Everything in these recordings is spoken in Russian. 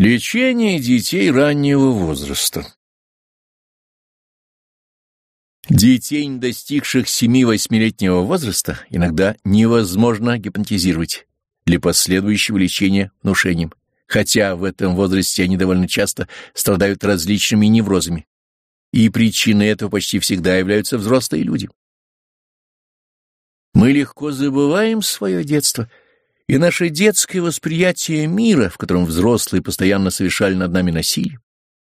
Лечение детей раннего возраста Детей, не достигших 7-8-летнего возраста, иногда невозможно гипнотизировать для последующего лечения внушением, хотя в этом возрасте они довольно часто страдают различными неврозами, и причиной этого почти всегда являются взрослые люди. Мы легко забываем свое детство — и наше детское восприятие мира, в котором взрослые постоянно совершали над нами насилие.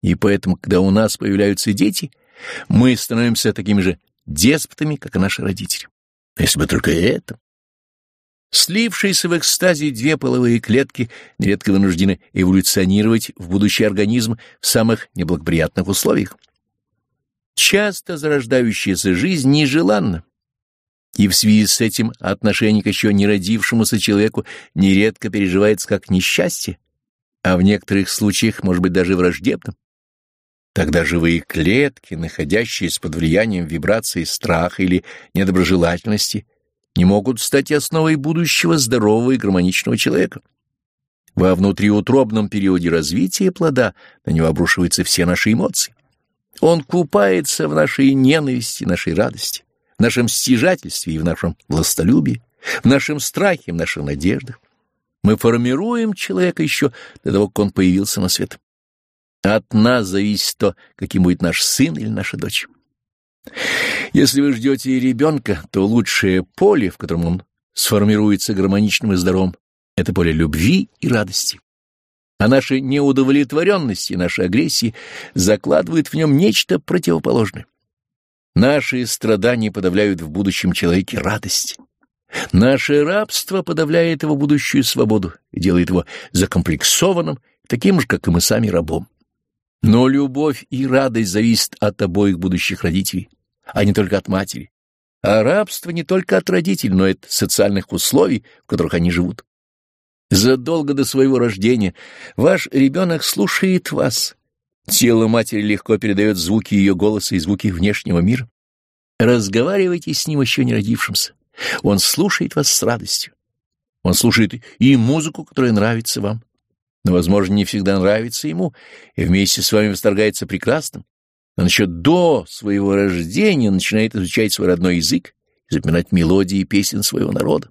И поэтому, когда у нас появляются дети, мы становимся такими же деспотами, как и наши родители. Если бы только это. Слившиеся в экстазе две половые клетки нередко вынуждены эволюционировать в будущий организм в самых неблагоприятных условиях. Часто зарождающаяся жизнь нежеланна, и в связи с этим отношение к еще не родившемуся человеку нередко переживается как несчастье, а в некоторых случаях может быть даже враждебным. Тогда живые клетки, находящиеся под влиянием вибрации страха или недоброжелательности, не могут стать основой будущего здорового и гармоничного человека. Во внутриутробном периоде развития плода на него обрушиваются все наши эмоции. Он купается в нашей ненависти, нашей радости в нашем стяжательстве и в нашем властолюбии, в нашем страхе, в наших надеждах. Мы формируем человека еще до того, как он появился на свет. От нас зависит то, каким будет наш сын или наша дочь. Если вы ждете ребенка, то лучшее поле, в котором он сформируется гармоничным и здоровым, это поле любви и радости. А наши неудовлетворенности, наши агрессии закладывают в нем нечто противоположное. Наши страдания подавляют в будущем человеке радость. Наше рабство подавляет его будущую свободу и делает его закомплексованным, таким же, как и мы сами, рабом. Но любовь и радость зависят от обоих будущих родителей, а не только от матери. А рабство не только от родителей, но и от социальных условий, в которых они живут. Задолго до своего рождения ваш ребенок слушает вас, Тело матери легко передает звуки ее голоса и звуки внешнего мира. Разговаривайте с ним еще не родившимся. Он слушает вас с радостью. Он слушает и музыку, которая нравится вам. Но, возможно, не всегда нравится ему, и вместе с вами восторгается прекрасным. Он еще до своего рождения начинает изучать свой родной язык и запоминать мелодии песен своего народа.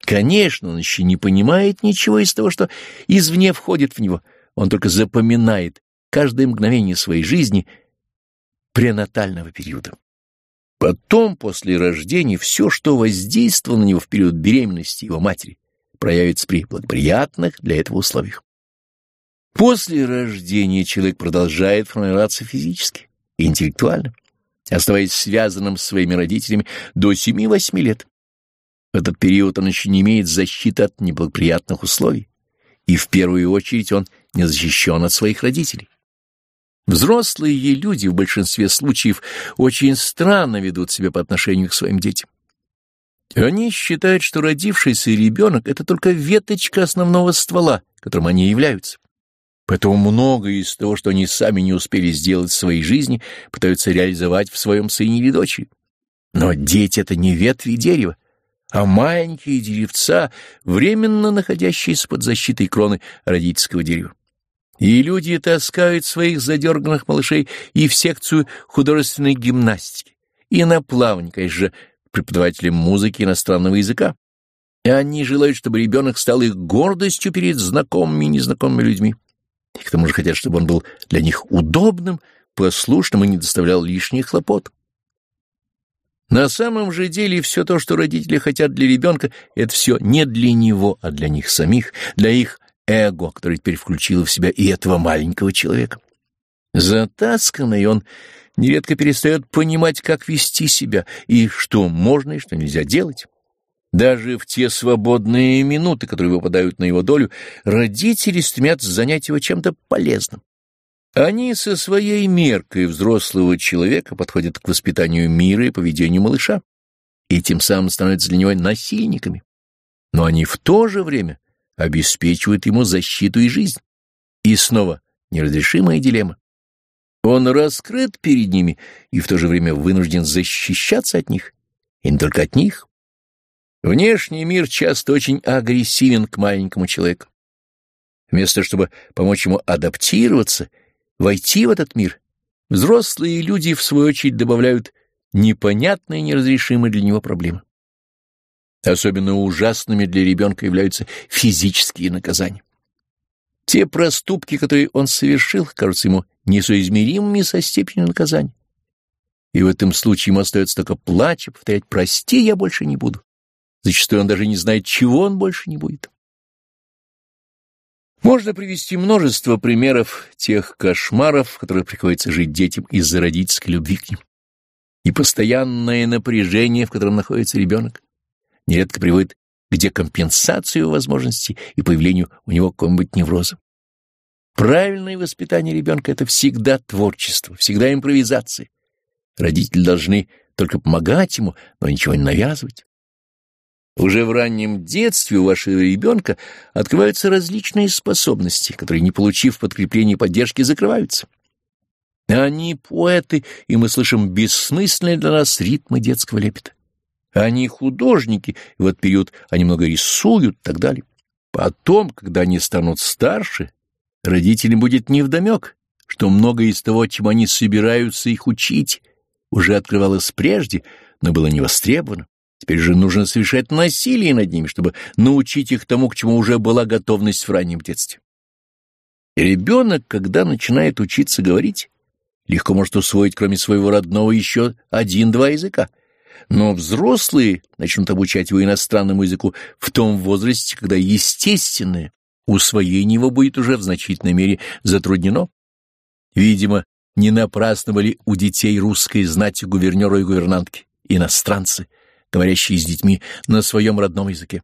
Конечно, он еще не понимает ничего из того, что извне входит в него. Он только запоминает каждое мгновение своей жизни пренатального периода. Потом, после рождения, все, что воздействовало на него в период беременности его матери, проявится при благоприятных для этого условиях. После рождения человек продолжает формироваться физически интеллектуально, оставаясь связанным с своими родителями до 7-8 лет. В этот период он еще не имеет защиты от неблагоприятных условий, и в первую очередь он не защищен от своих родителей. Взрослые люди в большинстве случаев очень странно ведут себя по отношению к своим детям. Они считают, что родившийся ребенок — это только веточка основного ствола, которым они являются. Поэтому многое из того, что они сами не успели сделать в своей жизни, пытаются реализовать в своем сыне или дочери. Но дети — это не ветви дерева, а маленькие деревца, временно находящиеся под защитой кроны родительского дерева. И люди таскают своих задерганных малышей и в секцию художественной гимнастики, и на плавание, конечно же, преподавателем музыки иностранного языка. И они желают, чтобы ребенок стал их гордостью перед знакомыми и незнакомыми людьми. И к тому же хотят, чтобы он был для них удобным, послушным и не доставлял лишних хлопот. На самом же деле все то, что родители хотят для ребенка, это все не для него, а для них самих, для их эго, которое теперь включило в себя и этого маленького человека. Затасканный он нередко перестает понимать, как вести себя, и что можно и что нельзя делать. Даже в те свободные минуты, которые выпадают на его долю, родители стремятся занять его чем-то полезным. Они со своей меркой взрослого человека подходят к воспитанию мира и поведению малыша, и тем самым становятся для него насильниками. Но они в то же время обеспечивают ему защиту и жизнь. И снова неразрешимая дилемма. Он раскрыт перед ними и в то же время вынужден защищаться от них, и не только от них. Внешний мир часто очень агрессивен к маленькому человеку. Вместо чтобы помочь ему адаптироваться, войти в этот мир, взрослые люди, в свою очередь, добавляют непонятные неразрешимые для него проблемы. Особенно ужасными для ребенка являются физические наказания. Те проступки, которые он совершил, кажутся ему несоизмеримыми со степенью наказания. И в этом случае ему остается только плач и повторять «прости, я больше не буду». Зачастую он даже не знает, чего он больше не будет. Можно привести множество примеров тех кошмаров, в которых приходится жить детям из-за родительской любви к ним. И постоянное напряжение, в котором находится ребенок, нередко приводит к декомпенсации возможностей и появлению у него какого-нибудь невроза. Правильное воспитание ребенка — это всегда творчество, всегда импровизация. Родители должны только помогать ему, но ничего не навязывать. Уже в раннем детстве у вашего ребенка открываются различные способности, которые, не получив подкрепления и поддержки, закрываются. Они поэты, и мы слышим бессмысленные для нас ритмы детского лепета. Они художники, и в этот период они много рисуют и так далее. Потом, когда они станут старше, родителям будет невдомек, что многое из того, чем они собираются их учить, уже открывалось прежде, но было не востребовано. Теперь же нужно совершать насилие над ними, чтобы научить их тому, к чему уже была готовность в раннем детстве. Ребенок, когда начинает учиться говорить, легко может усвоить, кроме своего родного, еще один-два языка. Но взрослые начнут обучать его иностранному языку в том возрасте, когда естественное усвоение его будет уже в значительной мере затруднено. Видимо, не напрасно были у детей русской знати гувернера и гувернантки, иностранцы — говорящие с детьми на своем родном языке.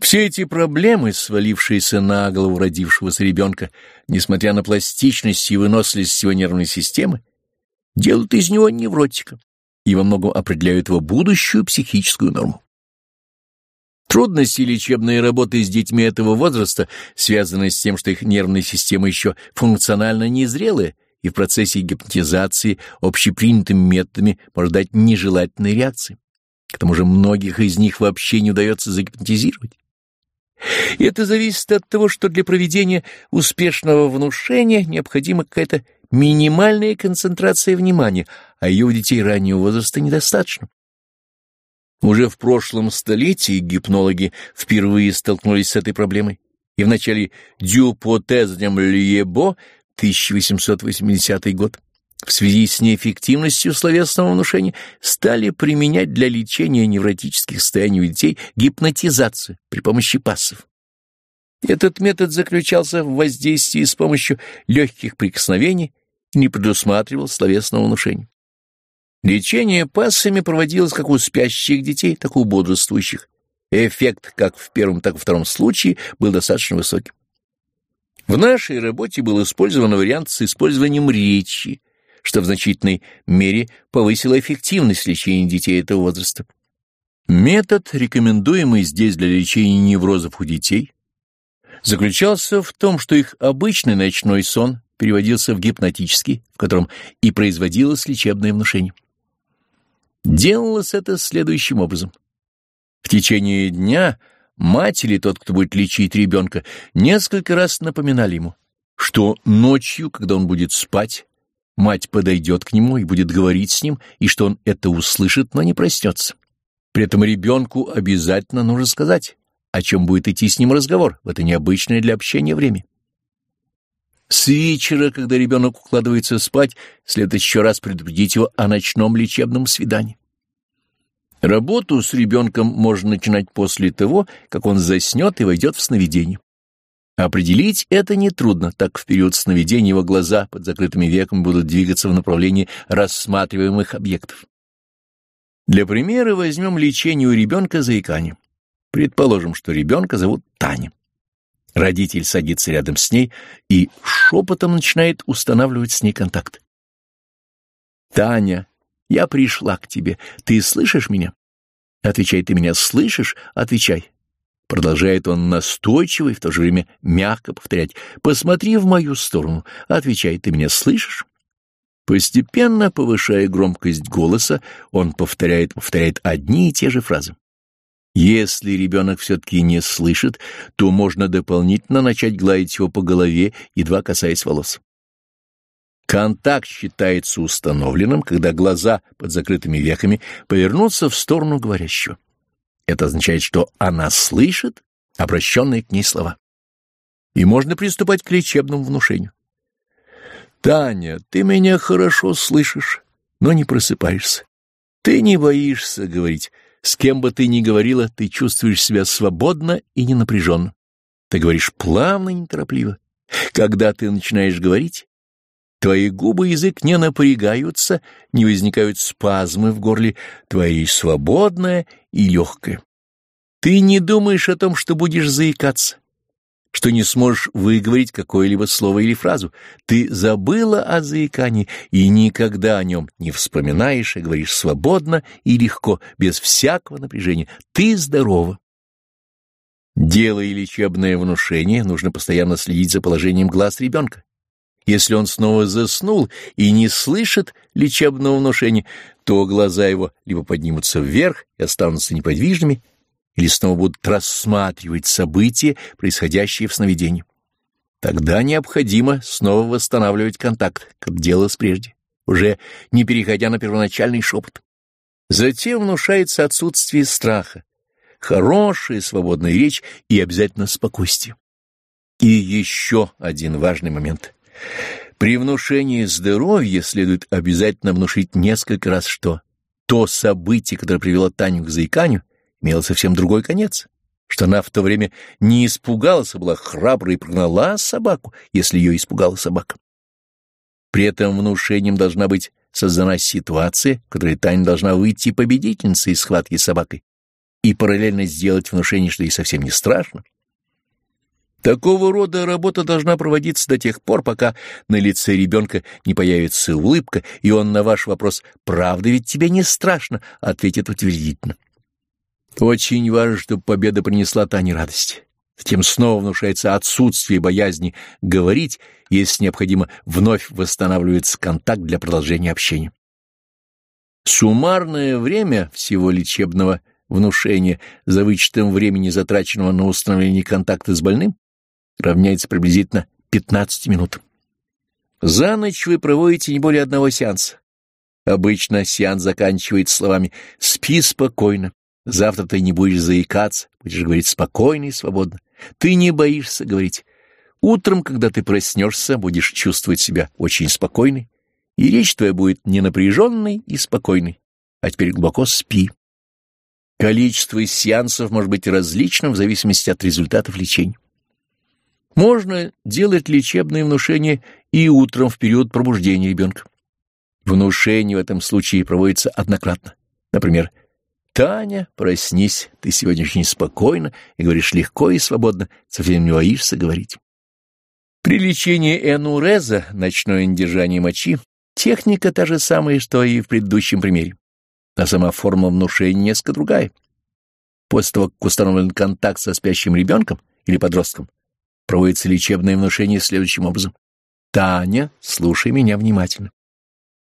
Все эти проблемы, свалившиеся на голову родившегося ребенка, несмотря на пластичность и выносливость его нервной системы, делают из него невротика и во многом определяют его будущую психическую норму. Трудности лечебной работы с детьми этого возраста связаны с тем, что их нервная система еще функционально незрелая и в процессе гипнотизации общепринятыми методами может дать нежелательные реакции. К тому же многих из них вообще не удается загипнотизировать. И это зависит от того, что для проведения успешного внушения необходима какая-то минимальная концентрация внимания, а ее у детей раннего возраста недостаточно. Уже в прошлом столетии гипнологи впервые столкнулись с этой проблемой, и в начале дюпотезнем Льебо 1880 год, в связи с неэффективностью словесного внушения стали применять для лечения невротических состояний у детей гипнотизацию при помощи пассов. Этот метод заключался в воздействии с помощью легких прикосновений и не предусматривал словесного внушения. Лечение пассами проводилось как у спящих детей, так и у бодрствующих. Эффект как в первом, так и втором случае был достаточно высоким. В нашей работе был использован вариант с использованием речи, что в значительной мере повысило эффективность лечения детей этого возраста. Метод, рекомендуемый здесь для лечения неврозов у детей, заключался в том, что их обычный ночной сон переводился в гипнотический, в котором и производилось лечебное внушение. Делалось это следующим образом. В течение дня – Мать или тот, кто будет лечить ребенка, несколько раз напоминали ему, что ночью, когда он будет спать, мать подойдет к нему и будет говорить с ним, и что он это услышит, но не проснется. При этом ребенку обязательно нужно сказать, о чем будет идти с ним разговор в это необычное для общения время. С вечера, когда ребенок укладывается спать, следует еще раз предупредить его о ночном лечебном свидании. Работу с ребенком можно начинать после того, как он заснет и войдет в сновидение. Определить это нетрудно, так в период сновидения его глаза под закрытыми веками будут двигаться в направлении рассматриваемых объектов. Для примера возьмем лечение у ребенка заикания. Предположим, что ребенка зовут Таня. Родитель садится рядом с ней и шепотом начинает устанавливать с ней контакт. «Таня, я пришла к тебе. Ты слышишь меня? Отвечай, ты меня слышишь? Отвечай. Продолжает он настойчиво и в то же время мягко повторять. Посмотри в мою сторону. Отвечай, ты меня слышишь? Постепенно, повышая громкость голоса, он повторяет, повторяет одни и те же фразы. Если ребенок все-таки не слышит, то можно дополнительно начать гладить его по голове, едва касаясь волос. Контакт считается установленным, когда глаза под закрытыми веками повернутся в сторону говорящего. Это означает, что она слышит обращенные к ней слова. И можно приступать к лечебному внушению. «Таня, ты меня хорошо слышишь, но не просыпаешься. Ты не боишься говорить. С кем бы ты ни говорила, ты чувствуешь себя свободно и ненапряженно. Ты говоришь плавно и неторопливо. Когда ты начинаешь говорить, Твои губы и язык не напрягаются, не возникают спазмы в горле, твоя свободная и легкая. Ты не думаешь о том, что будешь заикаться, что не сможешь выговорить какое-либо слово или фразу. Ты забыла о заикании и никогда о нем не вспоминаешь и говоришь свободно и легко, без всякого напряжения. Ты здорова. Делая лечебное внушение, нужно постоянно следить за положением глаз ребенка. Если он снова заснул и не слышит лечебного внушения, то глаза его либо поднимутся вверх и останутся неподвижными, или снова будут рассматривать события, происходящие в сновидении. Тогда необходимо снова восстанавливать контакт, как делалось прежде, уже не переходя на первоначальный шепот. Затем внушается отсутствие страха, хорошая свободная речь и обязательно спокойствие. И еще один важный момент. При внушении здоровья следует обязательно внушить несколько раз, что то событие, которое привело Таню к заиканию, имело совсем другой конец, что она в то время не испугалась, а была храброй и прогнала собаку, если ее испугала собака. При этом внушением должна быть создана ситуация, в которой Таня должна выйти победительницей из схватки с собакой и параллельно сделать внушение, что ей совсем не страшно, Такого рода работа должна проводиться до тех пор, пока на лице ребенка не появится улыбка, и он на ваш вопрос «Правда ведь тебе не страшно?» ответит утвердительно. Очень важно, чтобы победа принесла Тане радость. Затем снова внушается отсутствие боязни говорить, если необходимо, вновь восстанавливается контакт для продолжения общения. Суммарное время всего лечебного внушения за вычетом времени, затраченного на установление контакта с больным, равняется приблизительно 15 минут. За ночь вы проводите не более одного сеанса. Обычно сеанс заканчивается словами «спи спокойно». Завтра ты не будешь заикаться, будешь говорить спокойно и свободно. Ты не боишься говорить. Утром, когда ты проснешься, будешь чувствовать себя очень спокойной, и речь твоя будет ненапряженной и спокойной. А теперь глубоко спи. Количество сеансов может быть различным в зависимости от результатов лечения. Можно делать лечебные внушения и утром в период пробуждения ребенка. Внушение в этом случае проводится однократно. Например, «Таня, проснись, ты сегодня очень спокойно и говоришь легко и свободно, совсем не боишься говорить». При лечении энуреза, ночное недержание мочи, техника та же самая, что и в предыдущем примере. А сама форма внушения несколько другая. После того, как установлен контакт со спящим ребенком или подростком, проводится лечебное внушение следующим образом. «Таня, слушай меня внимательно.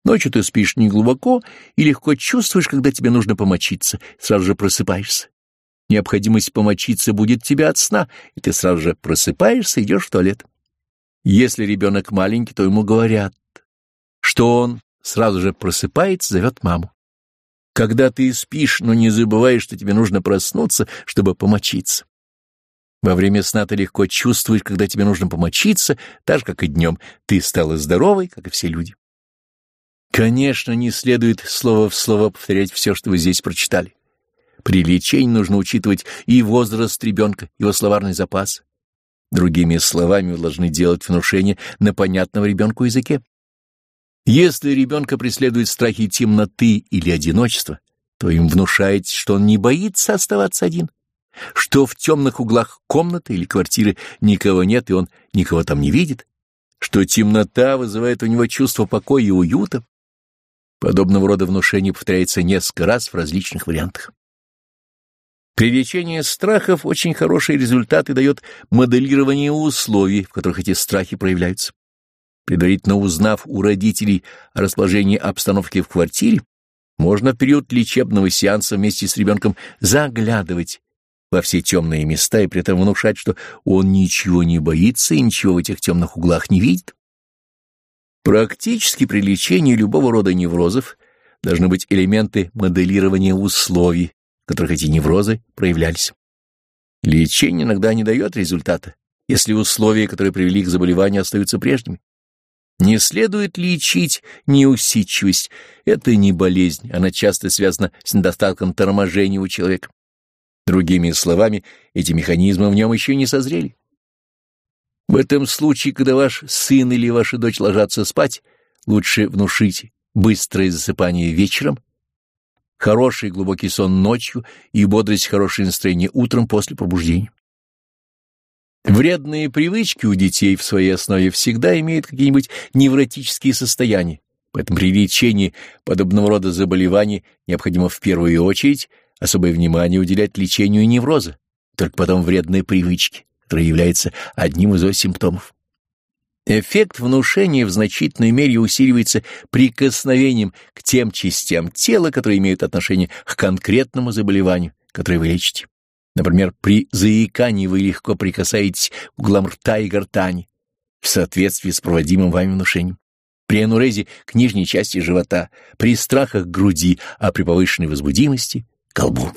Ночью ты спишь неглубоко и легко чувствуешь, когда тебе нужно помочиться, сразу же просыпаешься. Необходимость помочиться будет тебя от сна, и ты сразу же просыпаешься и идешь в туалет. Если ребенок маленький, то ему говорят, что он сразу же просыпается, зовет маму. Когда ты спишь, но не забываешь, что тебе нужно проснуться, чтобы помочиться. Во время сна ты легко чувствуешь, когда тебе нужно помочиться, так же, как и днем. Ты стала здоровой, как и все люди. Конечно, не следует слово в слово повторять все, что вы здесь прочитали. При лечении нужно учитывать и возраст ребенка, его словарный запас. Другими словами, вы должны делать внушение на понятном ребенку языке. Если ребенка преследует страхи темноты или одиночества, то им внушаете, что он не боится оставаться один что в темных углах комнаты или квартиры никого нет, и он никого там не видит, что темнота вызывает у него чувство покоя и уюта. Подобного рода внушение повторяется несколько раз в различных вариантах. При лечении страхов очень хорошие результаты дает моделирование условий, в которых эти страхи проявляются. Предварительно узнав у родителей о расположении обстановки в квартире, Можно в период лечебного сеанса вместе с ребенком заглядывать во все темные места и при этом внушать, что он ничего не боится и ничего в этих темных углах не видит. Практически при лечении любого рода неврозов должны быть элементы моделирования условий, в которых эти неврозы проявлялись. Лечение иногда не дает результата, если условия, которые привели к заболеванию, остаются прежними. Не следует лечить неусидчивость. Это не болезнь, она часто связана с недостатком торможения у человека. Другими словами, эти механизмы в нем еще не созрели. В этом случае, когда ваш сын или ваша дочь ложатся спать, лучше внушите быстрое засыпание вечером, хороший глубокий сон ночью и бодрость хорошее настроение утром после пробуждения. Вредные привычки у детей в своей основе всегда имеют какие-нибудь невротические состояния, поэтому при лечении подобного рода заболеваний необходимо в первую очередь особое внимание уделять лечению невроза, только потом вредные привычки, которые являются одним из его симптомов. Эффект внушения в значительной мере усиливается прикосновением к тем частям тела, которые имеют отношение к конкретному заболеванию, которое вы лечите. Например, при заикании вы легко прикасаетесь к углам рта и гортани в соответствии с проводимым вами внушением. При анурезе — к нижней части живота, при страхах — груди, а при повышенной возбудимости — к колбу.